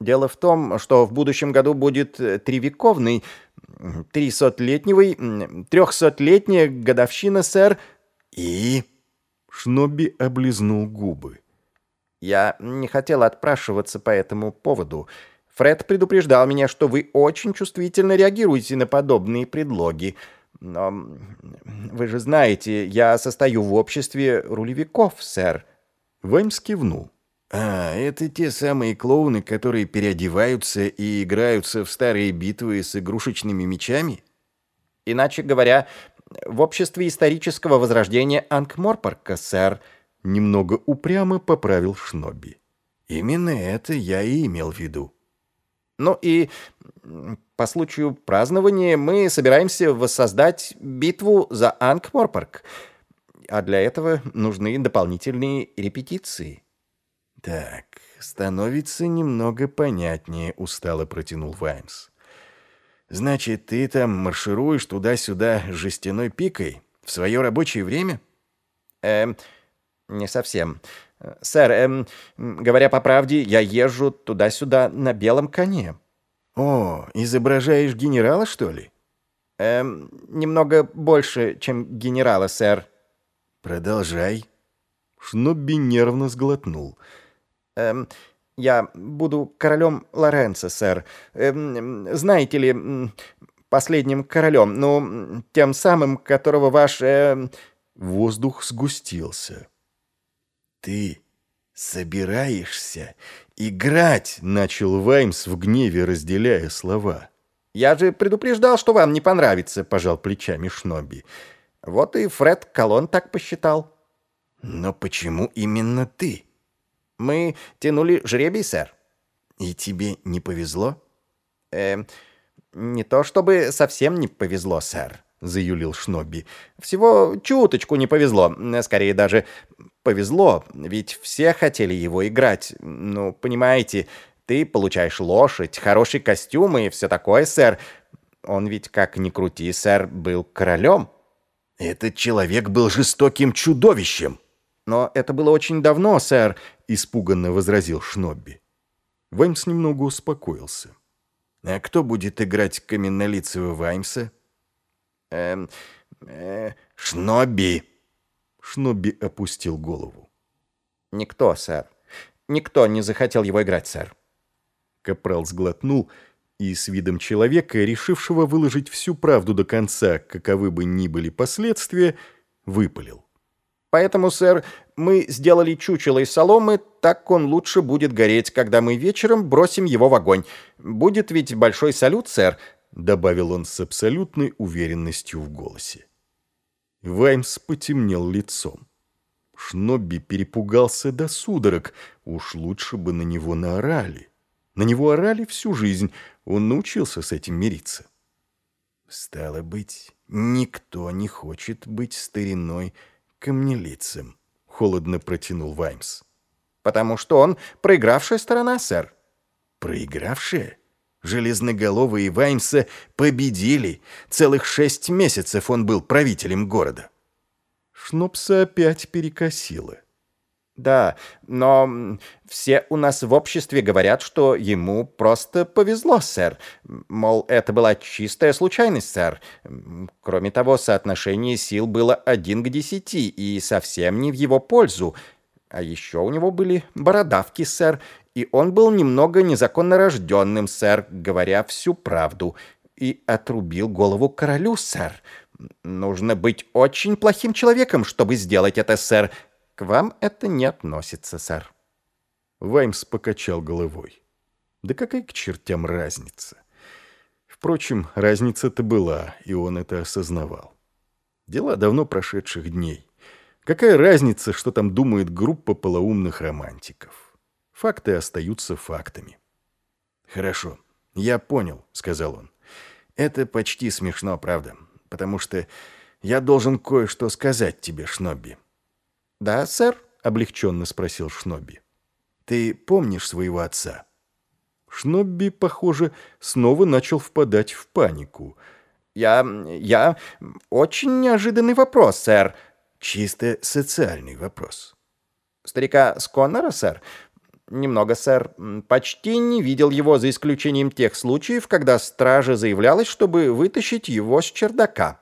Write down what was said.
Дело в том, что в будущем году будет э, тревековный, трисотлетневый, трехсотлетняя годовщина, сэр. И... Шнобби облизнул губы. Я не хотел отпрашиваться по этому поводу. Фред предупреждал меня, что вы очень чувствительно реагируете на подобные предлоги. Но вы же знаете, я состою в обществе рулевиков, сэр. Ваймс кивнул. А, это те самые клоуны, которые переодеваются и играются в старые битвы с игрушечными мечами? Иначе говоря, в обществе исторического возрождения Анкморпорка, сэр. Немного упрямо поправил Шноби. Именно это я и имел в виду. Ну и по случаю празднования мы собираемся воссоздать битву за Анкморпорк. А для этого нужны дополнительные репетиции. «Так, становится немного понятнее», — устало протянул Ваймс. «Значит, ты там маршируешь туда-сюда с жестяной пикой в свое рабочее время?» «Эм, не совсем. Сэр, эм, говоря по правде, я езжу туда-сюда на белом коне». «О, изображаешь генерала, что ли?» «Эм, немного больше, чем генерала, сэр». «Продолжай». Шнобби нервно сглотнул — Эм, я буду королем Лоренцо, сэр. Эм, знаете ли, последним королем, ну, тем самым, которого ваш... Э... Воздух сгустился. «Ты собираешься играть?» — начал Ваймс в гневе, разделяя слова. «Я же предупреждал, что вам не понравится», — пожал плечами Шноби. «Вот и Фред Колон так посчитал». «Но почему именно ты?» Мы тянули жребий, сэр. И тебе не повезло? Э, не то чтобы совсем не повезло, сэр, заюлил Шнобби. Всего чуточку не повезло, скорее даже повезло, ведь все хотели его играть. Ну, понимаете, ты получаешь лошадь, хороший костюм и все такое, сэр. Он ведь, как ни крути, сэр, был королем. Этот человек был жестоким чудовищем. Но это было очень давно, сэр, — испуганно возразил Шнобби. Ваймс немного успокоился. «А кто будет играть каменнолицего Ваймса?» «Эм... Э, Шнобби!» Шнобби опустил голову. «Никто, сэр. Никто не захотел его играть, сэр». Капрал сглотнул и с видом человека, решившего выложить всю правду до конца, каковы бы ни были последствия, выпалил. Поэтому, сэр, мы сделали чучело из соломы, так он лучше будет гореть, когда мы вечером бросим его в огонь. Будет ведь большой салют, сэр», — добавил он с абсолютной уверенностью в голосе. Ваймс потемнел лицом. Шнобби перепугался до судорог. Уж лучше бы на него наорали. На него орали всю жизнь. Он научился с этим мириться. «Стало быть, никто не хочет быть стариной камнелицем», — холодно протянул Ваймс. «Потому что он проигравшая сторона, сэр». «Проигравшая?» Железноголовые Ваймса победили. Целых шесть месяцев он был правителем города. Шнопса опять перекосило. Да, но все у нас в обществе говорят, что ему просто повезло, сэр. Мол, это была чистая случайность, сэр. Кроме того, соотношение сил было один к десяти и совсем не в его пользу. А еще у него были бородавки, сэр, и он был немного незаконно рожденным, сэр, говоря всю правду, и отрубил голову королю, сэр. Нужно быть очень плохим человеком, чтобы сделать это, сэр, к вам это не относится, сэр. Ваймс покачал головой. Да какая к чертям разница? Впрочем, разница-то была, и он это осознавал. Дела давно прошедших дней. Какая разница, что там думает группа полоумных романтиков? Факты остаются фактами. «Хорошо, я понял», — сказал он. «Это почти смешно, правда, потому что я должен кое-что сказать тебе, Шнобби. «Да, сэр?» — облегченно спросил Шнобби. «Ты помнишь своего отца?» Шнобби, похоже, снова начал впадать в панику. «Я... я... очень неожиданный вопрос, сэр». «Чисто социальный вопрос». «Старика Сконнора, сэр? Немного, сэр. Почти не видел его, за исключением тех случаев, когда стража заявлялась, чтобы вытащить его с чердака.